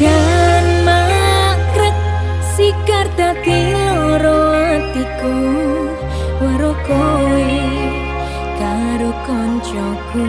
Jan makrek si dadi loro atiku Waro kowe karo karo koncoku.